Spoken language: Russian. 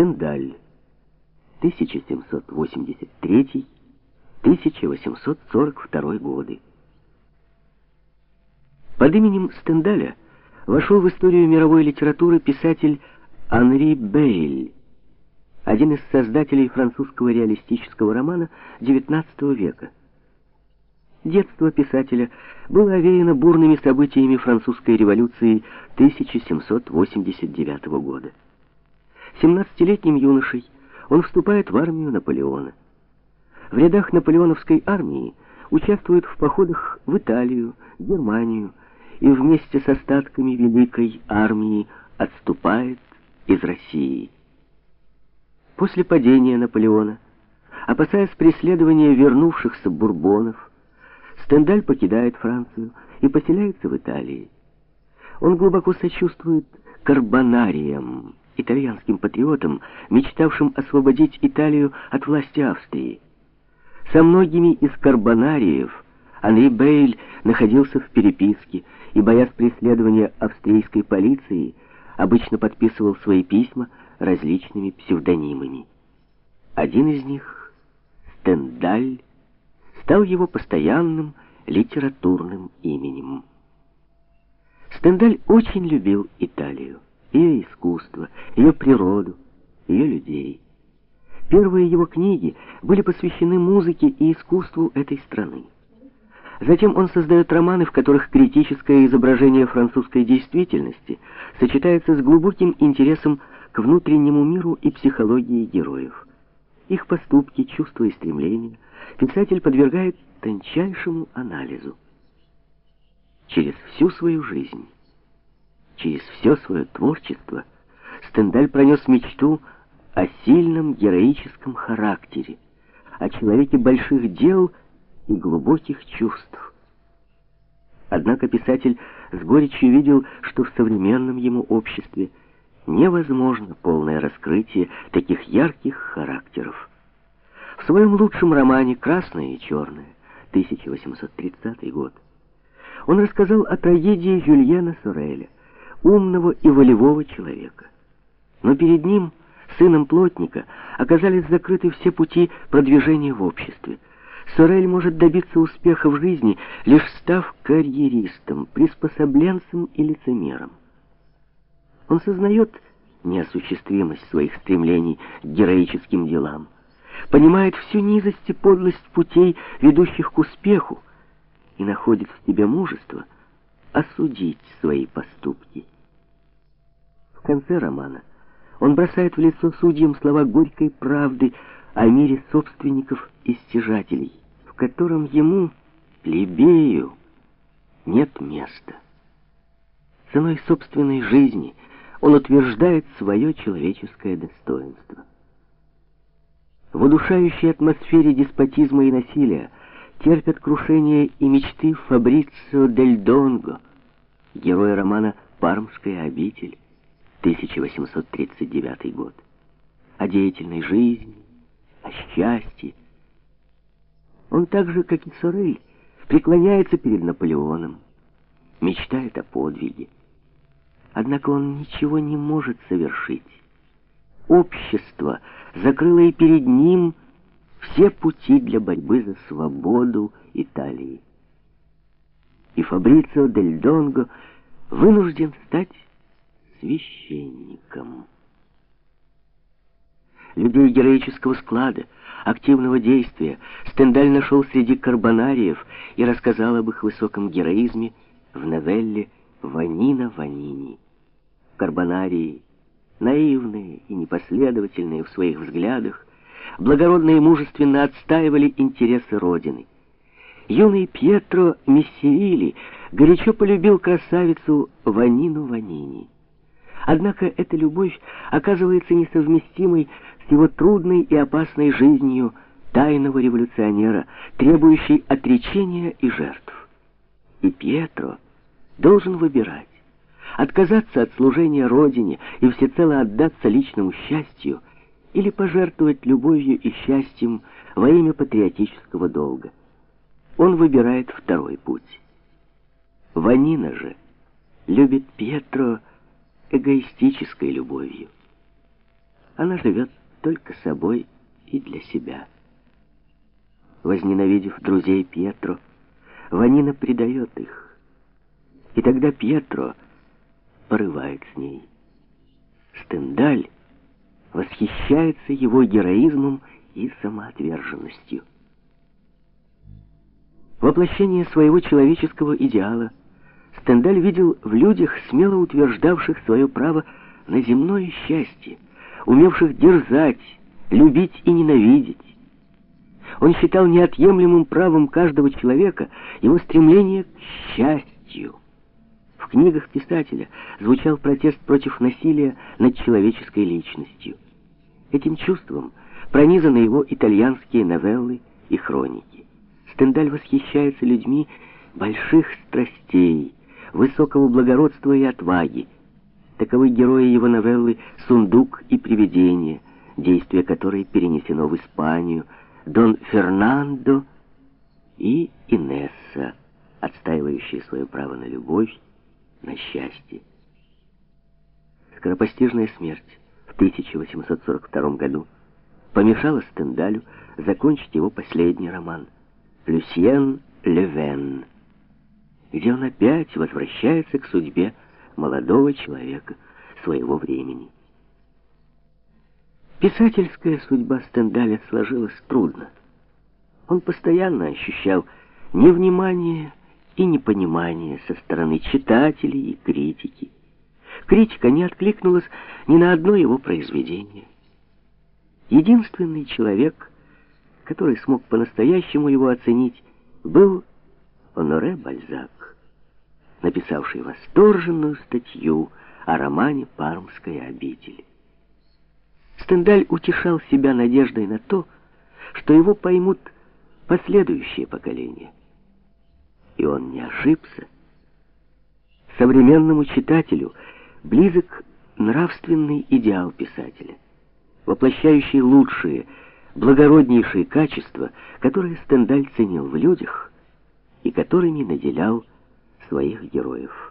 Стендаль, 1783-1842 годы. Под именем Стендаля вошел в историю мировой литературы писатель Анри Бейль, один из создателей французского реалистического романа XIX века. Детство писателя было овеяно бурными событиями французской революции 1789 года. 17-летним юношей он вступает в армию Наполеона. В рядах наполеоновской армии участвует в походах в Италию, Германию и вместе с остатками Великой армии отступает из России. После падения Наполеона, опасаясь преследования вернувшихся бурбонов, Стендаль покидает Францию и поселяется в Италии. Он глубоко сочувствует карбонариям, итальянским патриотам, мечтавшим освободить Италию от власти Австрии. Со многими из карбонариев Анри Бейль находился в переписке и, боясь преследования австрийской полиции, обычно подписывал свои письма различными псевдонимами. Один из них — Стендаль, стал его постоянным литературным именем. Стендаль очень любил Италию, ее искусство, ее природу, ее людей. Первые его книги были посвящены музыке и искусству этой страны. Затем он создает романы, в которых критическое изображение французской действительности сочетается с глубоким интересом к внутреннему миру и психологии героев. Их поступки, чувства и стремления – писатель подвергает тончайшему анализу. Через всю свою жизнь, через все свое творчество Стендаль пронес мечту о сильном героическом характере, о человеке больших дел и глубоких чувств. Однако писатель с горечью видел, что в современном ему обществе невозможно полное раскрытие таких ярких характеров. В своем лучшем романе «Красное и черное» 1830 год он рассказал о трагедии Жюльена Сореля, умного и волевого человека. Но перед ним, сыном плотника, оказались закрыты все пути продвижения в обществе. Сорель может добиться успеха в жизни, лишь став карьеристом, приспособленцем и лицемером. Он сознает неосуществимость своих стремлений к героическим делам, понимает всю низость и подлость путей, ведущих к успеху, и находит в себе мужество осудить свои поступки. В конце романа он бросает в лицо судьям слова горькой правды о мире собственников и стяжателей, в котором ему, плебею, нет места. Ценой собственной жизни он утверждает свое человеческое достоинство. В удушающей атмосфере деспотизма и насилия терпят крушение и мечты Фабрицио Дель Донго, героя романа «Пармская обитель», 1839 год. О деятельной жизни, о счастье. Он так же, как и Сорель, преклоняется перед Наполеоном, мечтает о подвиге. Однако он ничего не может совершить. Общество — закрыла и перед ним все пути для борьбы за свободу Италии. И Фабрицио Дель Донго вынужден стать священником. Людей героического склада, активного действия Стендаль нашел среди карбонариев и рассказал об их высоком героизме в новелле «Ванина Ванини». Карбонарии наивные и непоследовательные в своих взглядах, благородно и мужественно отстаивали интересы Родины. Юный Пьетро Мессивили горячо полюбил красавицу Ванину Ванини. Однако эта любовь оказывается несовместимой с его трудной и опасной жизнью тайного революционера, требующей отречения и жертв. И Пьетро должен выбирать отказаться от служения Родине и всецело отдаться личному счастью или пожертвовать любовью и счастьем во имя патриотического долга. Он выбирает второй путь. Ванина же любит Пьетро эгоистической любовью. она живет только собой и для себя. Возненавидев друзей Пьетро, Ванина предает их. И тогда Пьетро порывает с ней. Стендаль восхищается его героизмом и самоотверженностью. Воплощение своего человеческого идеала Стендаль видел в людях, смело утверждавших свое право на земное счастье, умевших дерзать, любить и ненавидеть. Он считал неотъемлемым правом каждого человека его стремление к счастью. Книгах писателя звучал протест против насилия над человеческой личностью. Этим чувством пронизаны его итальянские новеллы и хроники. Стендаль восхищается людьми больших страстей, высокого благородства и отваги. Таковы герои его новеллы «Сундук и привидение», действие которой перенесено в Испанию, Дон Фернандо и Инесса, отстаивающие свое право на любовь, на счастье. Скоропостижная смерть в 1842 году помешала Стендалю закончить его последний роман «Люсьен Левен», где он опять возвращается к судьбе молодого человека своего времени. Писательская судьба Стендаля сложилась трудно. Он постоянно ощущал невнимание и непонимание со стороны читателей и критики. Критика не откликнулась ни на одно его произведение. Единственный человек, который смог по-настоящему его оценить, был Оноре Бальзак, написавший восторженную статью о романе «Пармская обитель». Стендаль утешал себя надеждой на то, что его поймут последующие поколения. И он не ошибся. Современному читателю близок нравственный идеал писателя, воплощающий лучшие, благороднейшие качества, которые Стендаль ценил в людях и которыми наделял своих героев.